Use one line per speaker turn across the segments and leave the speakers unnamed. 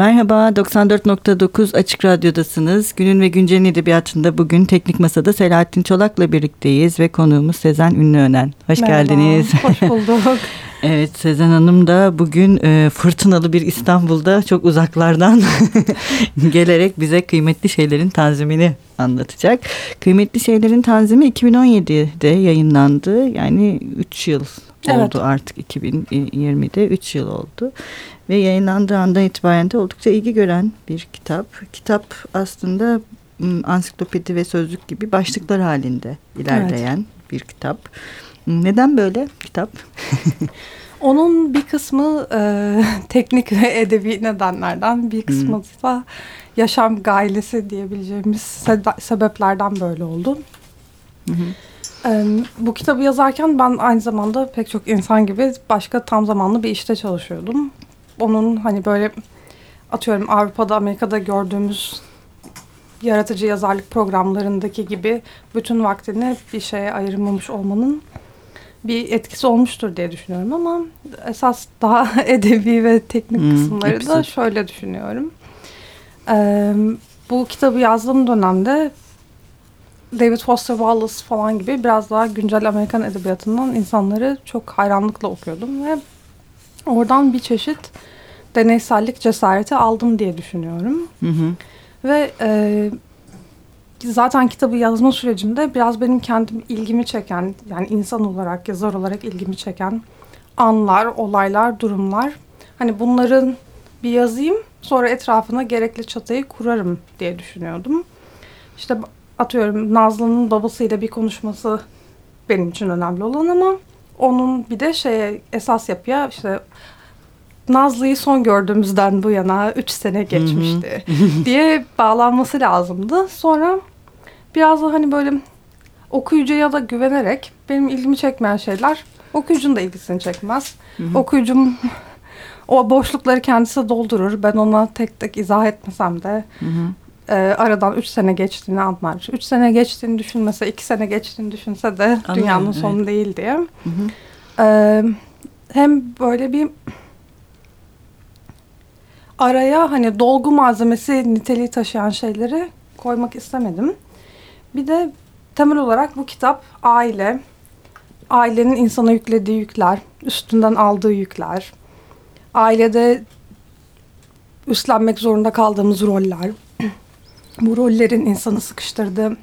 Merhaba, 94.9 Açık Radyo'dasınız. Günün ve Güncel'in edebiyatında bugün Teknik Masa'da Selahattin Çolak'la birlikteyiz ve konuğumuz Sezen Ünlüönen. Hoş
Merhaba,
geldiniz.
Hoş bulduk.
evet, Sezen Hanım da bugün e, fırtınalı bir İstanbul'da çok uzaklardan gelerek bize kıymetli şeylerin tanzimini anlatacak. Kıymetli şeylerin tanzimi 2017'de yayınlandı. Yani 3 yıl oldu evet. artık 2020'de 3 yıl oldu ve yayınlandığı andan itibaren de oldukça ilgi gören bir kitap. Kitap aslında ansiklopedi ve sözlük gibi başlıklar halinde ilerleyen evet. bir kitap. Neden böyle kitap?
Onun bir kısmı e, teknik ve edebi nedenlerden, bir kısmı hmm. da yaşam gailesi diyebileceğimiz se sebeplerden böyle oldu. Hı E, bu kitabı yazarken ben aynı zamanda pek çok insan gibi başka tam zamanlı bir işte çalışıyordum onun hani böyle atıyorum Avrupa'da Amerika'da gördüğümüz yaratıcı yazarlık programlarındaki gibi bütün vaktini bir şeye ayırmamış olmanın bir etkisi olmuştur diye düşünüyorum ama esas daha edebi ve teknik hmm, kısımları episode. da şöyle düşünüyorum. Ee, bu kitabı yazdığım dönemde David Foster Wallace falan gibi biraz daha güncel Amerikan edebiyatından insanları çok hayranlıkla okuyordum ve oradan bir çeşit deneysellik cesareti aldım diye düşünüyorum. Hı hı. Ve e, zaten kitabı yazma sürecimde biraz benim kendim ilgimi çeken yani insan olarak yazar olarak ilgimi çeken anlar, olaylar, durumlar. Hani bunların bir yazayım sonra etrafına gerekli çatıyı kurarım diye düşünüyordum. İşte atıyorum Nazlı'nın babasıyla bir konuşması benim için önemli olan ama onun bir de şeye esas yapıya işte Nazlı'yı son gördüğümüzden bu yana üç sene geçmişti diye bağlanması lazımdı. Sonra biraz da hani böyle okuyucuya da güvenerek benim ilgimi çekmeyen şeyler okuyucunun da ilgisini çekmez. Okuyucum o boşlukları kendisi doldurur. Ben ona tek tek izah etmesem de e, aradan üç sene geçtiğini anlar. Üç sene geçtiğini düşünmese, iki sene geçtiğini düşünse de Anladım, dünyanın sonu evet. değil diye. E, hem böyle bir araya hani dolgu malzemesi niteliği taşıyan şeyleri koymak istemedim. Bir de temel olarak bu kitap aile, ailenin insana yüklediği yükler, üstünden aldığı yükler, ailede üstlenmek zorunda kaldığımız roller, bu rollerin insanı sıkıştırdığı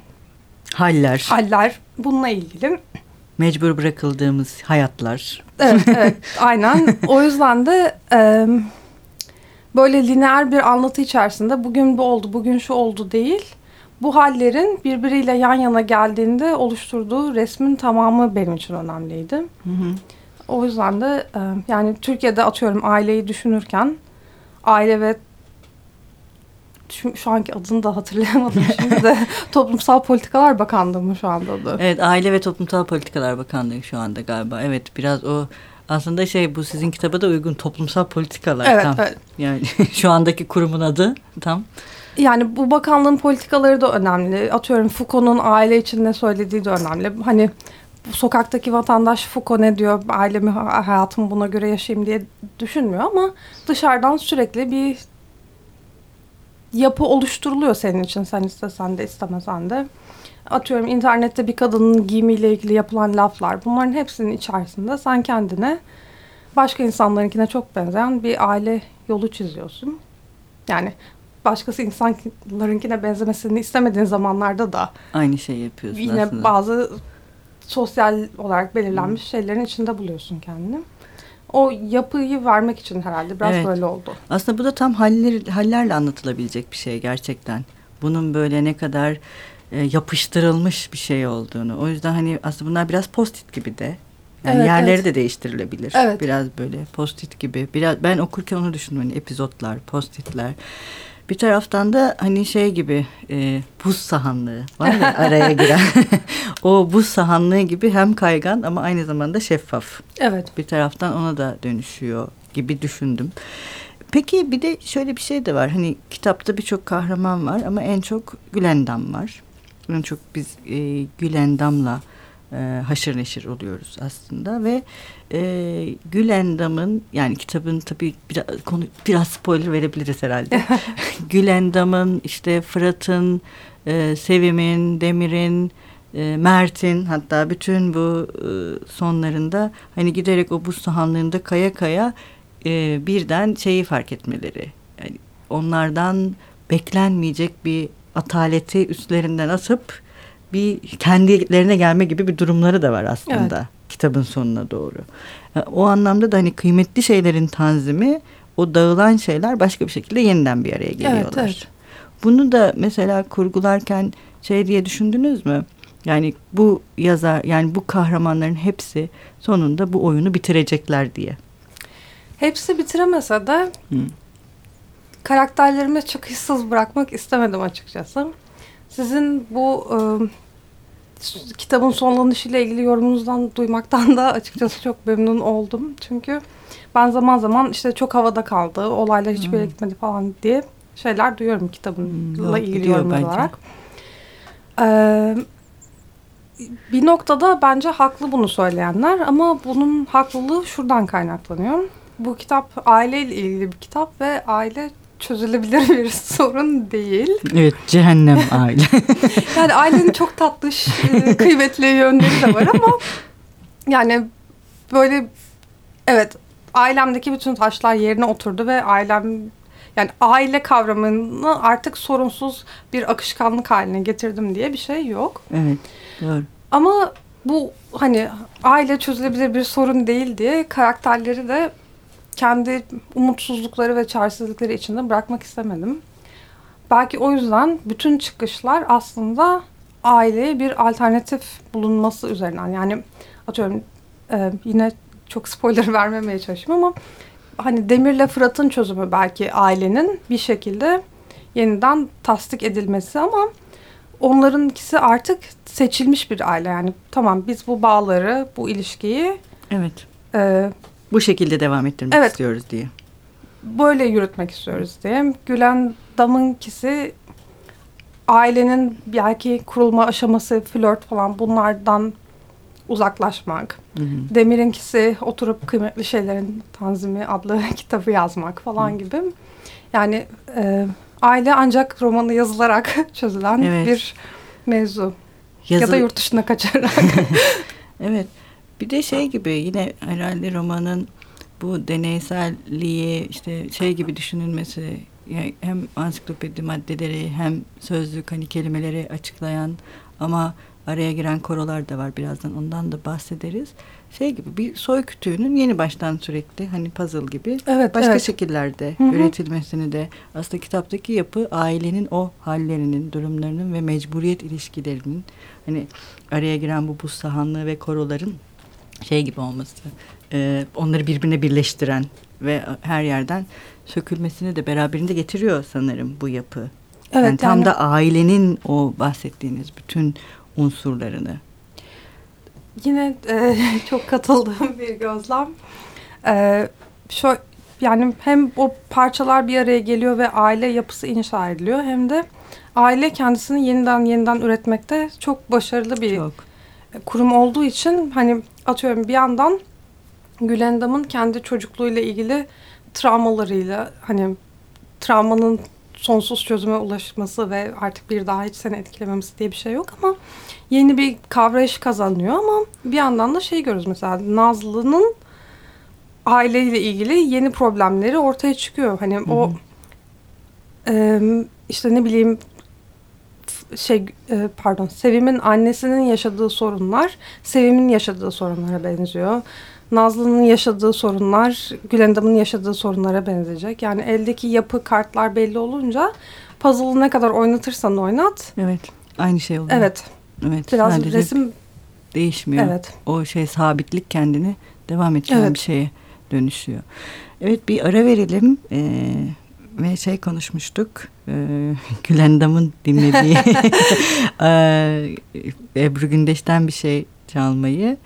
haller,
haller bununla ilgili.
Mecbur bırakıldığımız hayatlar.
Evet, evet aynen. O yüzden de e, böyle lineer bir anlatı içerisinde bugün bu oldu, bugün şu oldu değil. Bu hallerin birbiriyle yan yana geldiğinde oluşturduğu resmin tamamı benim için önemliydi. Hı hı. O yüzden de e, yani Türkiye'de atıyorum aileyi düşünürken aile ve şu, şu anki adını da hatırlayamadım şimdi de Toplumsal Politikalar Bakanlığı mı şu anda adı?
Evet Aile ve Toplumsal Politikalar Bakanlığı şu anda galiba. Evet biraz o aslında şey bu sizin kitaba da uygun toplumsal politikalar
evet,
tam.
Evet.
Yani şu andaki kurumun adı tam.
Yani bu bakanlığın politikaları da önemli. Atıyorum Foucault'un aile için ne söylediği de önemli. Hani sokaktaki vatandaş Foucault ne diyor, ailemi, hayatımı buna göre yaşayayım diye düşünmüyor ama dışarıdan sürekli bir yapı oluşturuluyor senin için sen istesen de istemesen de atıyorum internette bir kadının giyimiyle ilgili yapılan laflar bunların hepsinin içerisinde sen kendine başka insanlarınkine çok benzeyen bir aile yolu çiziyorsun. Yani başkası insanlarınkine benzemesini istemediğin zamanlarda da
aynı şeyi yapıyorsun
yine
aslında.
bazı sosyal olarak belirlenmiş hmm. şeylerin içinde buluyorsun kendini. O yapıyı vermek için herhalde biraz evet. böyle oldu.
Aslında bu da tam haller, hallerle anlatılabilecek bir şey gerçekten. Bunun böyle ne kadar e, yapıştırılmış bir şey olduğunu. O yüzden hani aslında bunlar biraz post-it gibi de. Yani evet, yerleri evet. de değiştirilebilir. Evet. Biraz böyle post-it gibi. Biraz ben okurken onu düşündüm. Hani epizotlar, post-itler. Bir taraftan da hani şey gibi e, buz sahanlığı var ya araya giren. o buz sahanlığı gibi hem kaygan ama aynı zamanda şeffaf.
Evet.
Bir taraftan ona da dönüşüyor gibi düşündüm. Peki bir de şöyle bir şey de var. Hani kitapta birçok kahraman var ama en çok Gülendam var. En çok biz e, Gülendam'la e, haşır neşir oluyoruz aslında ve e, Gülendam'ın yani kitabın tabii biraz, konu, biraz spoiler verebiliriz herhalde. Gülendam'ın işte Fırat'ın, e, Sevim'in, Demir'in, e, Mert'in hatta bütün bu e, sonlarında hani giderek o buz sahanlığında kaya kaya e, birden şeyi fark etmeleri. Yani onlardan beklenmeyecek bir ataleti üstlerinden atıp bir kendilerine gelme gibi bir durumları da var aslında evet. kitabın sonuna doğru. E, o anlamda da hani kıymetli şeylerin tanzimi o dağılan şeyler başka bir şekilde yeniden bir araya geliyorlar. Evet, evet. Bunu da mesela kurgularken şey diye düşündünüz mü? Yani bu yazar yani bu kahramanların hepsi sonunda bu oyunu bitirecekler diye.
Hepsi bitiremese de Hı. karakterlerimi çok hissiz bırakmak istemedim açıkçası. Sizin bu e, kitabın sonlanışıyla ilgili yorumunuzdan duymaktan da açıkçası çok memnun oldum. Çünkü ben zaman zaman işte çok havada kaldı, olaylar hiçbir yere gitmedi falan diye şeyler duyuyorum kitabınla hmm, ilgili yorum olarak. Ee, bir noktada bence haklı bunu söyleyenler ama bunun haklılığı şuradan kaynaklanıyor. Bu kitap aileyle ilgili bir kitap ve aile çözülebilir bir sorun değil.
Evet cehennem aile.
yani ailenin çok tatlış, e, kıymetli yönleri de var ama yani böyle evet ailemdeki bütün taşlar yerine oturdu ve ailem yani aile kavramını artık sorunsuz bir akışkanlık haline getirdim diye bir şey yok.
Evet doğru.
Ama bu hani aile çözülebilir bir sorun değil diye karakterleri de kendi umutsuzlukları ve çaresizlikleri içinde bırakmak istemedim. Belki o yüzden bütün çıkışlar aslında aileye bir alternatif bulunması üzerinden. Yani atıyorum e, yine çok spoiler vermemeye çalışıyorum ama hani Demir'le Fırat'ın çözümü belki ailenin bir şekilde yeniden tasdik edilmesi ama onlarınkisi artık seçilmiş bir aile. Yani tamam biz bu bağları, bu ilişkiyi
evet. E, bu şekilde devam ettirmek evet, istiyoruz diye.
Böyle yürütmek istiyoruz diye. Gülen Dam'ınkisi ailenin belki kurulma aşaması, flört falan bunlardan uzaklaşmak. Hı hı. Demir'inkisi oturup kıymetli şeylerin tanzimi adlı kitabı yazmak falan hı. gibi. Yani e, aile ancak romanı yazılarak çözülen evet. bir mevzu. Yazı... Ya da yurt dışına kaçarak.
evet. Bir de şey gibi yine herhalde romanın bu deneyselliği işte şey gibi düşünülmesi yani hem ansiklopedi maddeleri hem sözlük hani kelimeleri açıklayan ama araya giren korolar da var birazdan ondan da bahsederiz. Şey gibi bir soy kütüğünün yeni baştan sürekli hani puzzle gibi evet, başka evet. şekillerde Hı-hı. üretilmesini de aslında kitaptaki yapı ailenin o hallerinin, durumlarının ve mecburiyet ilişkilerinin hani araya giren bu buz sahanlığı ve koroların şey gibi olması, e, onları birbirine birleştiren ve her yerden sökülmesini de beraberinde getiriyor sanırım bu yapı. Evet, yani tam yani, da ailenin o bahsettiğiniz bütün unsurlarını.
Yine e, çok katıldığım bir gözlem. E, şu yani hem o parçalar bir araya geliyor ve aile yapısı inşa ediliyor hem de aile kendisini yeniden yeniden üretmekte çok başarılı bir çok. Kurum olduğu için hani atıyorum bir yandan Gülendam'ın kendi çocukluğuyla ilgili travmalarıyla hani travmanın sonsuz çözüme ulaşması ve artık bir daha hiç seni etkilememesi diye bir şey yok ama yeni bir kavrayış kazanıyor ama bir yandan da şey görüyoruz mesela Nazlı'nın aileyle ilgili yeni problemleri ortaya çıkıyor. Hani Hı-hı. o e, işte ne bileyim şey e, pardon Sevim'in annesinin yaşadığı sorunlar Sevim'in yaşadığı sorunlara benziyor. Nazlı'nın yaşadığı sorunlar Gülendam'ın yaşadığı sorunlara benzeyecek. Yani eldeki yapı kartlar belli olunca puzzle'ı ne kadar oynatırsan oynat.
Evet. Aynı şey oluyor.
Evet. Evet. Biraz Sadece resim
değişmiyor. Evet. O şey sabitlik kendini devam ettiren evet. bir şeye dönüşüyor. Evet bir ara verelim. Ee, ve şey konuşmuştuk. E, Gülendam'ın dinlediği e, Ebru Gündeş'ten bir şey çalmayı.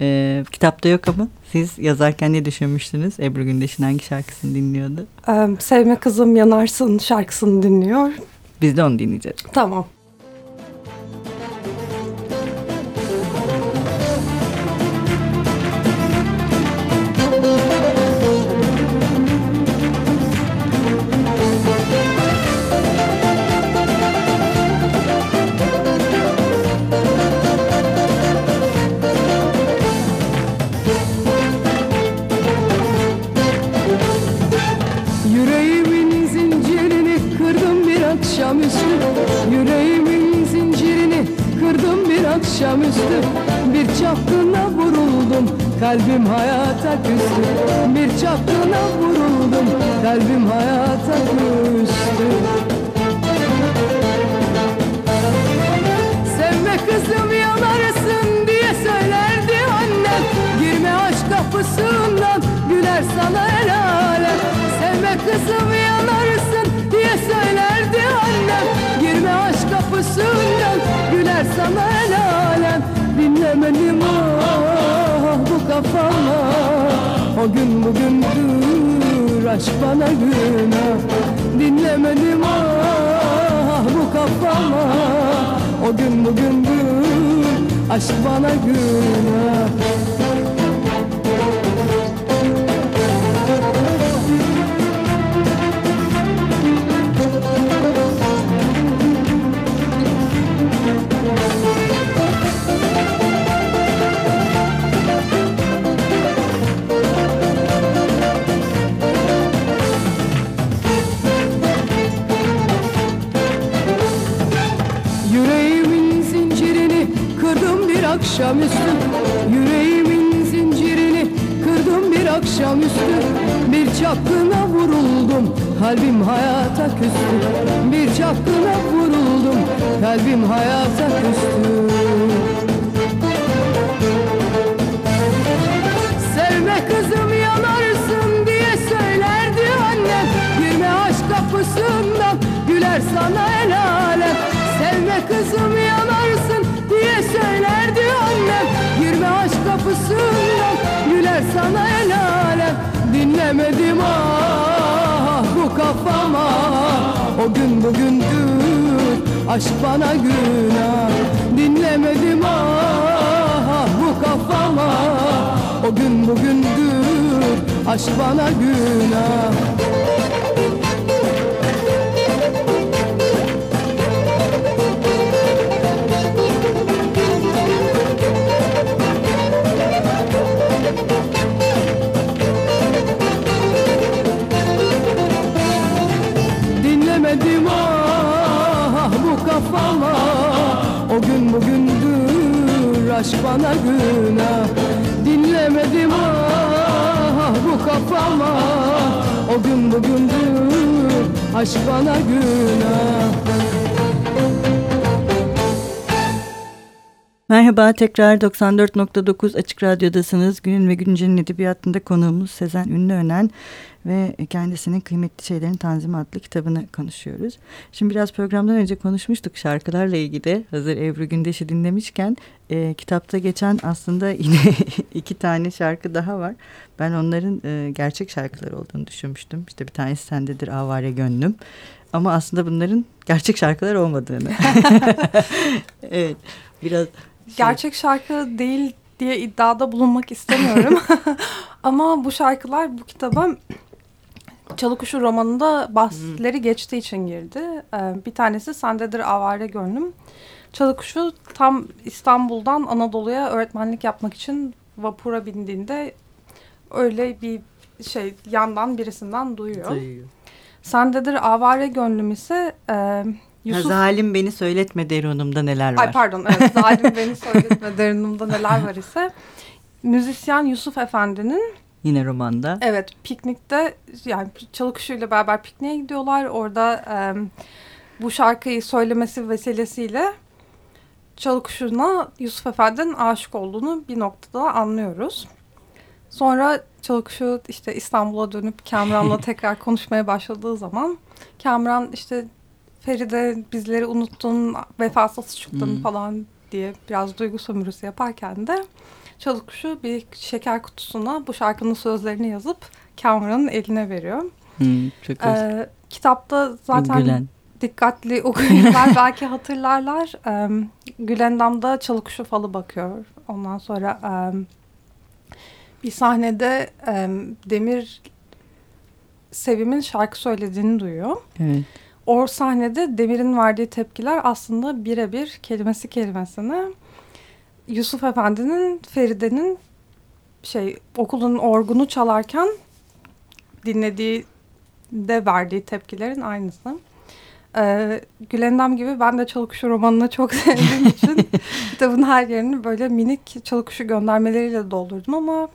E, kitapta yok ama siz yazarken ne düşünmüştünüz? Ebru Gündeş'in hangi şarkısını dinliyordu?
Ee, Sevme Kızım Yanarsın şarkısını dinliyor.
Biz de onu dinleyeceğiz.
Tamam.
Kızım yanarsın diye söylerdi annem. Girme aşk kapısından güler sana el alem. Dinlemedim ah bu kafama. O gün bugündür aşk bana günah Dinlemedim ah bu kafama. O gün bugündür aşk bana günah kalbim hayata küstü. Bir çapkına vuruldum. Kalbim hayata küstü. Sevme kızım yanarsın diye söylerdi annem. Girme aşk kapısından güler sana el alem. Sevme kızım yanarsın diye söylerdi annem. Girme aşk kapısından güler sana el alem. Dinlemedim ah. bu kafama O gün bugündür. Aşk bana günah Dinlemedim ah bu kafama. O gün bugündür aşk bana günah aşk bana günah Dinlemedim ah bu kafama. O gün bugündür aşk bana günah
Merhaba tekrar 94.9 Açık Radyo'dasınız. Günün ve Güncel'in edebiyatında konuğumuz Sezen Ünlüönen ve kendisinin Kıymetli Şeylerin Tanzimi adlı kitabını konuşuyoruz. Şimdi biraz programdan önce konuşmuştuk şarkılarla ilgili. Hazır Ebru Gündeş'i dinlemişken e, kitapta geçen aslında yine iki tane şarkı daha var. Ben onların e, gerçek şarkılar olduğunu düşünmüştüm. İşte bir tanesi Sendedir Avare Gönlüm. Ama aslında bunların gerçek şarkılar olmadığını. evet biraz
Gerçek şarkı değil diye iddiada bulunmak istemiyorum. Ama bu şarkılar bu kitaba Çalıkuşu romanında bahsleri geçtiği için girdi. Ee, bir tanesi Sendedir Avare Gönlüm. Çalıkuşu tam İstanbul'dan Anadolu'ya öğretmenlik yapmak için vapura bindiğinde öyle bir şey yandan birisinden duyuyor.
duyuyor.
Sendedir Avare Gönlüm ise e, Yusuf...
Zalim beni söyletme derunumda neler var.
Ay pardon evet zalim beni söyletme derunumda neler var ise müzisyen Yusuf Efendi'nin
Yine romanda.
evet piknikte yani Çalıkuşu'yla beraber pikniğe gidiyorlar. Orada e, bu şarkıyı söylemesi vesilesiyle Çalıkuşu'na Yusuf Efendi'nin aşık olduğunu bir noktada anlıyoruz. Sonra Çalıkuşu işte İstanbul'a dönüp Kamran'la tekrar konuşmaya başladığı zaman Kamran işte Feride bizleri unuttun, vefasız çıktın
Hmm.
falan diye biraz duygu sömürüsü yaparken de Çalıkuşu bir şeker kutusuna bu şarkının sözlerini yazıp Kamran'ın eline veriyor.
Hmm, çok hoş.
Ee, kitapta zaten
Gülen.
dikkatli okuyucular belki hatırlarlar. Ee, Gülendam'da Çalıkuşu falı bakıyor. Ondan sonra e, bir sahnede e, Demir Sevim'in şarkı söylediğini duyuyor.
Evet.
O sahnede Demir'in verdiği tepkiler aslında birebir kelimesi kelimesine Yusuf Efendi'nin Feride'nin şey okulun orgunu çalarken dinlediği de verdiği tepkilerin aynısı. Ee, Gülendam gibi ben de Çalıkuşu romanını çok sevdiğim için kitabın her yerini böyle minik Çalıkuşu göndermeleriyle doldurdum ama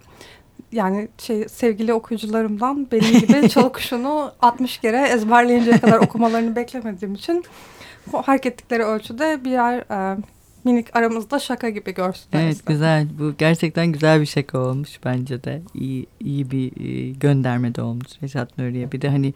yani şey sevgili okuyucularımdan benim gibi Çalıkuşu'nu 60 kere ezberleyinceye kadar okumalarını beklemediğim için fark ettikleri ölçüde birer e, minik aramızda şaka gibi görsünler.
Evet
istedim.
güzel. Bu gerçekten güzel bir şaka olmuş bence de. İyi, iyi bir e, gönderme de olmuş Reşat Nuri'ye. Bir de hani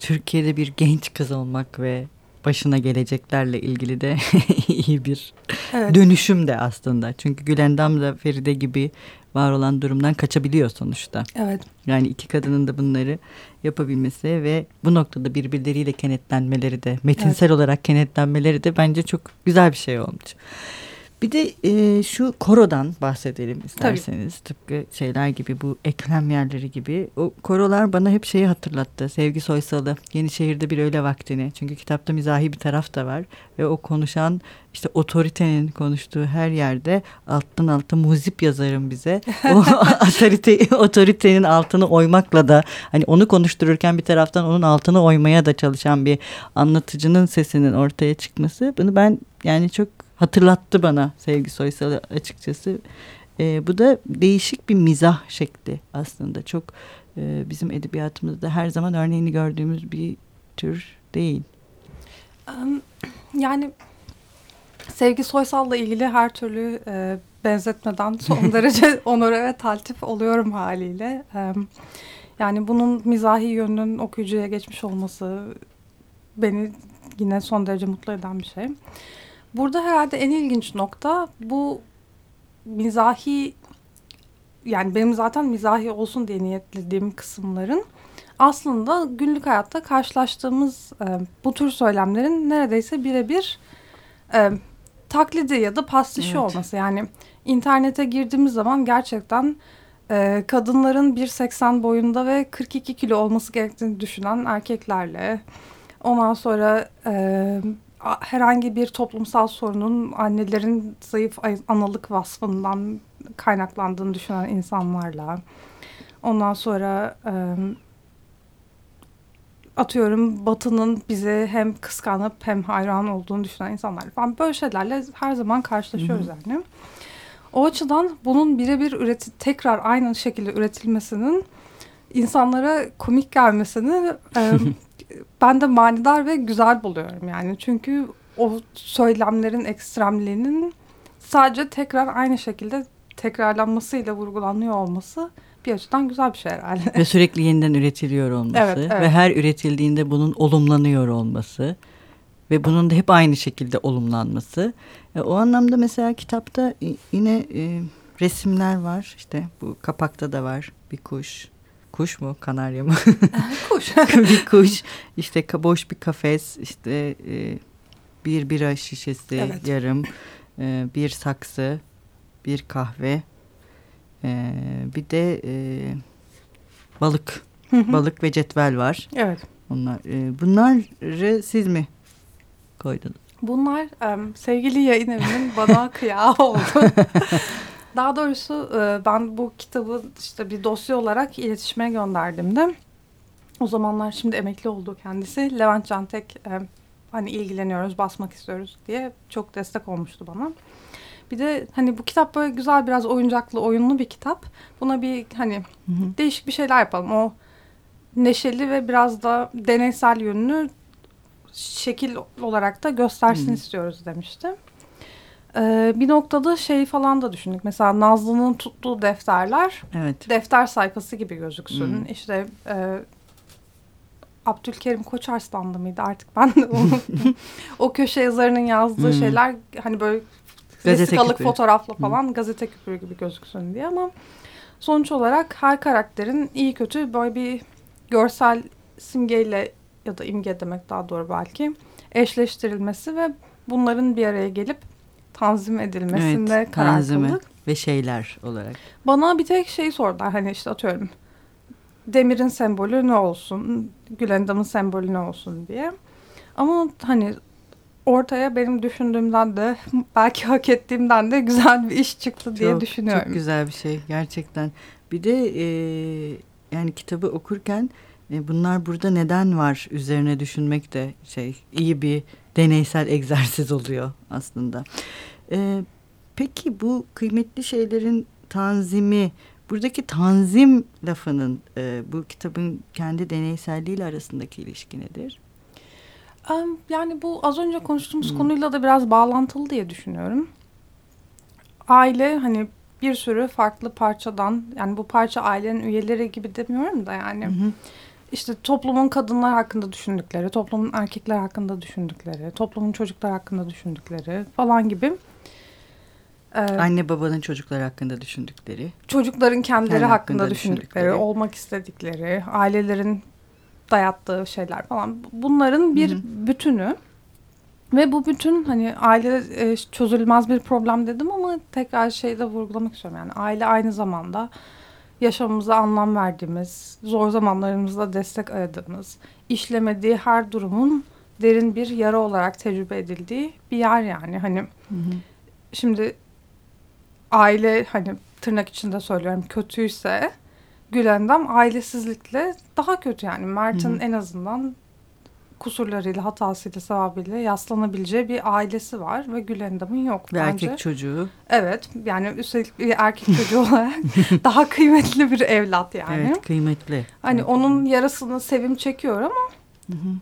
Türkiye'de bir genç kız olmak ve başına geleceklerle ilgili de iyi bir
Evet.
dönüşüm de aslında. Çünkü Gülendam da Feride gibi var olan durumdan kaçabiliyor sonuçta.
Evet.
Yani iki kadının da bunları yapabilmesi ve bu noktada birbirleriyle kenetlenmeleri de metinsel olarak kenetlenmeleri de bence çok güzel bir şey olmuş. Bir de e, şu korodan bahsedelim isterseniz. Tıpkı şeyler gibi bu eklem yerleri gibi. O korolar bana hep şeyi hatırlattı. Sevgi Soysal'ı Yenişehir'de bir öğle vaktini. Çünkü kitapta mizahi bir taraf da var. Ve o konuşan işte otoritenin konuştuğu her yerde alttan alta muzip yazarım bize. O otorite, otoritenin altını oymakla da hani onu konuştururken bir taraftan onun altını oymaya da çalışan bir anlatıcının sesinin ortaya çıkması. Bunu ben yani çok hatırlattı bana Sevgi Soysal'ı açıkçası. Ee, bu da değişik bir mizah şekli aslında. Çok e, bizim edebiyatımızda her zaman örneğini gördüğümüz bir tür değil.
Yani Sevgi Soysal'la ilgili her türlü e, benzetmeden son derece onore ve taltif oluyorum haliyle. Em, yani bunun mizahi yönünün okuyucuya geçmiş olması beni yine son derece mutlu eden bir şey. Burada herhalde en ilginç nokta bu mizahi yani benim zaten mizahi olsun diye niyetlediğim kısımların aslında günlük hayatta karşılaştığımız e, bu tür söylemlerin neredeyse birebir e, taklidi ya da pastişi
Evet.
olması. Yani internete girdiğimiz zaman gerçekten e, kadınların 1.80 boyunda ve 42 kilo olması gerektiğini düşünen erkeklerle ondan sonra e, herhangi bir toplumsal sorunun annelerin zayıf ay- analık vasfından kaynaklandığını düşünen insanlarla ondan sonra e, atıyorum Batı'nın bize hem kıskanıp hem hayran olduğunu düşünen insanlar falan böyle şeylerle her zaman karşılaşıyoruz yani. O açıdan bunun birebir üreti tekrar aynı şekilde üretilmesinin insanlara komik gelmesini e, ben de manidar ve güzel buluyorum yani. Çünkü o söylemlerin ekstremliğinin sadece tekrar aynı şekilde tekrarlanmasıyla vurgulanıyor olması bir açıdan güzel bir şey herhalde.
Ve sürekli yeniden üretiliyor olması
Evet, evet.
ve her üretildiğinde bunun olumlanıyor olması ve bunun da hep aynı şekilde olumlanması. E, o anlamda mesela kitapta yine e, resimler var. İşte bu kapakta da var bir kuş. Kuş mu? Kanarya mı?
Kuş.
bir kuş. İşte boş bir kafes. işte e, bir bira şişesi
Evet.
yarım. e, bir saksı. Bir kahve. e, bir de e, balık. Balık ve cetvel var.
evet.
Onlar. E, bunları siz mi koydunuz?
Bunlar em, sevgili yayın evinin bana kıyağı oldu. Daha doğrusu e, ben bu kitabı işte bir dosya olarak iletişime gönderdim de. O zamanlar şimdi emekli oldu kendisi. Levent Cantek em, hani ilgileniyoruz, basmak istiyoruz diye çok destek olmuştu bana. Bir de hani bu kitap böyle güzel biraz oyuncaklı, oyunlu bir kitap. Buna bir hani
Hı hı.
değişik bir şeyler yapalım. O neşeli ve biraz da deneysel yönünü şekil olarak da göstersin
Hmm.
istiyoruz demişti. Ee, bir noktada şey falan da düşündük. Mesela Nazlı'nın tuttuğu defterler
Evet.
defter sayfası gibi gözüksün.
Hmm.
İşte e, Abdülkerim Koçarslan'da mıydı artık ben de unuttum. o köşe yazarının yazdığı
Hmm.
şeyler hani böyle vesikalık fotoğrafla falan gazete küpürü gibi gözüksün diye ama sonuç olarak her karakterin iyi kötü böyle bir görsel simgeyle ya da imge demek daha doğru belki eşleştirilmesi ve bunların bir araya gelip tanzim edilmesinde
Evet,
karar
tanzimi.
kıldık.
Ve şeyler olarak.
Bana bir tek şey sordular hani işte atıyorum demirin sembolü ne olsun, Gülendam'ın sembolü ne olsun diye. Ama hani ortaya benim düşündüğümden de belki hak ettiğimden de güzel bir iş çıktı diye
çok,
düşünüyorum.
Çok güzel bir şey gerçekten. Bir de e, yani kitabı okurken E, bunlar burada neden var üzerine düşünmek de şey iyi bir deneysel egzersiz oluyor aslında. E, peki bu kıymetli şeylerin tanzimi, buradaki tanzim lafının e, bu kitabın kendi deneyselliğiyle arasındaki ilişki nedir?
Yani bu az önce konuştuğumuz hmm. konuyla da biraz bağlantılı diye düşünüyorum. Aile hani bir sürü farklı parçadan yani bu parça ailenin üyeleri gibi demiyorum da yani. Hı hı. İşte toplumun kadınlar hakkında düşündükleri, toplumun erkekler hakkında düşündükleri, toplumun çocuklar hakkında düşündükleri falan gibi.
Ee, Anne babanın çocuklar hakkında düşündükleri.
Çocukların kendileri Kendi hakkında, hakkında düşündükleri, düşündükleri, olmak istedikleri, ailelerin dayattığı şeyler falan. Bunların bir Hı-hı. bütünü. Ve bu bütün hani aile e, çözülmez bir problem dedim ama tekrar şeyde vurgulamak istiyorum. Yani aile aynı zamanda yaşamımıza anlam verdiğimiz, zor zamanlarımızda destek aradığımız, işlemediği her durumun derin bir yara olarak tecrübe edildiği bir yer yani. Hani hı hı. şimdi aile hani tırnak içinde söylüyorum kötüyse Gülendam ailesizlikle daha kötü yani. Mert'in en azından kusurlarıyla, hatasıyla, sevabıyla yaslanabileceği bir ailesi var ve Gülendam'ın yok.
Bir bence. erkek çocuğu.
Evet yani üstelik bir erkek çocuğu olarak daha kıymetli bir evlat yani.
Evet kıymetli.
Hani
evet.
onun yarasını Sevim çekiyor ama hı hı.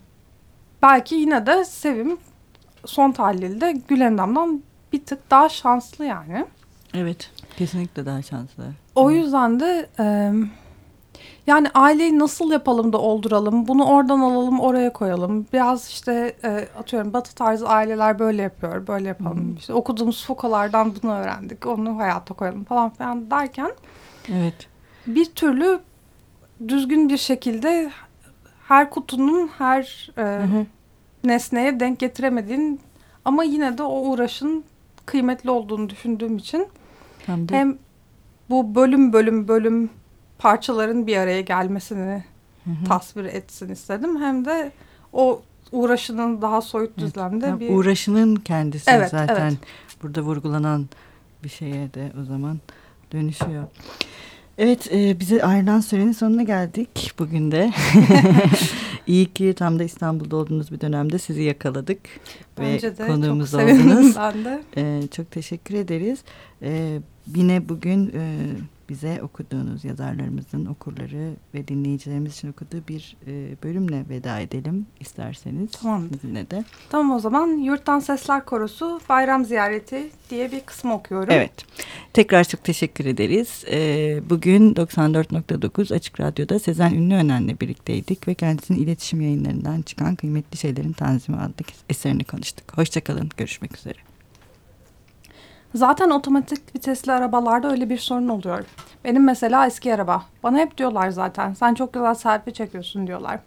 belki yine de Sevim son tahlilde Gülendam'dan bir tık daha şanslı yani.
Evet kesinlikle daha şanslı.
O yüzden de... E, yani aileyi nasıl yapalım da olduralım, bunu oradan alalım oraya koyalım. Biraz işte e, atıyorum batı tarzı aileler böyle yapıyor, böyle yapalım. Hmm. İşte okuduğumuz Foucault'lardan bunu öğrendik, onu hayata koyalım falan filan derken.
Evet.
Bir türlü düzgün bir şekilde her kutunun her e, hı hı. nesneye denk getiremediğin ama yine de o uğraşın kıymetli olduğunu düşündüğüm için hem, de... hem bu bölüm bölüm bölüm parçaların bir araya gelmesini hı hı. tasvir etsin istedim. Hem de o uğraşının daha soyut düzlemde evet.
bir... Uğraşının kendisi evet, zaten evet. burada vurgulanan bir şeye de o zaman dönüşüyor. Evet e, bize ayrılan sürenin sonuna geldik bugün de. İyi ki tam da İstanbul'da olduğunuz bir dönemde sizi yakaladık.
Bence ve de konuğumuz çok oldunuz. ben de.
E, çok teşekkür ederiz. E, yine bugün e, bize okuduğunuz yazarlarımızın okurları ve dinleyicilerimiz için okuduğu bir e, bölümle veda edelim isterseniz.
Tamam.
Sizinle de.
Tamam o zaman Yurttan Sesler Korosu Bayram Ziyareti diye bir kısmı okuyorum.
Evet. Tekrar çok teşekkür ederiz. E, bugün 94.9 Açık Radyo'da Sezen Ünlü Önen'le birlikteydik ve kendisinin iletişim yayınlarından çıkan Kıymetli Şeylerin Tanzimi adlı eserini konuştuk. Hoşçakalın. Görüşmek üzere.
Zaten otomatik vitesli arabalarda öyle bir sorun oluyor. Benim mesela eski araba. Bana hep diyorlar zaten sen çok güzel selfie çekiyorsun diyorlar.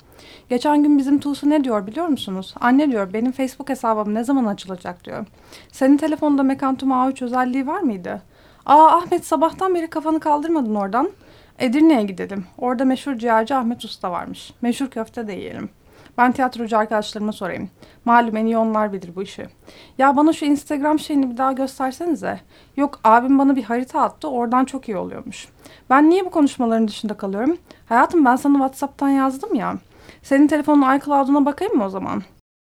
Geçen gün bizim Tuğsu ne diyor biliyor musunuz? Anne diyor benim Facebook hesabım ne zaman açılacak diyor. Senin telefonda Mekantum A3 özelliği var mıydı? Aa Ahmet sabahtan beri kafanı kaldırmadın oradan. Edirne'ye gidelim. Orada meşhur ciğerci Ahmet Usta varmış. Meşhur köfte de yiyelim. Ben tiyatrocu arkadaşlarıma sorayım. Malum en iyi onlar bilir bu işi. Ya bana şu Instagram şeyini bir daha göstersenize. Yok abim bana bir harita attı oradan çok iyi oluyormuş. Ben niye bu konuşmaların dışında kalıyorum? Hayatım ben sana Whatsapp'tan yazdım ya. Senin telefonun iCloud'una bakayım mı o zaman?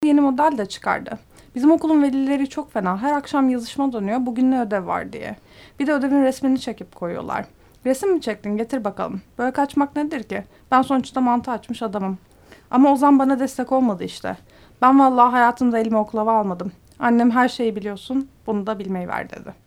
Yeni model de çıkardı. Bizim okulun velileri çok fena. Her akşam yazışma dönüyor. Bugün ne ödev var diye. Bir de ödevin resmini çekip koyuyorlar. Resim mi çektin? Getir bakalım. Böyle kaçmak nedir ki? Ben sonuçta mantı açmış adamım. Ama Ozan bana destek olmadı işte. Ben vallahi hayatımda elime oklava almadım. Annem her şeyi biliyorsun, bunu da bilmeyi ver dedi.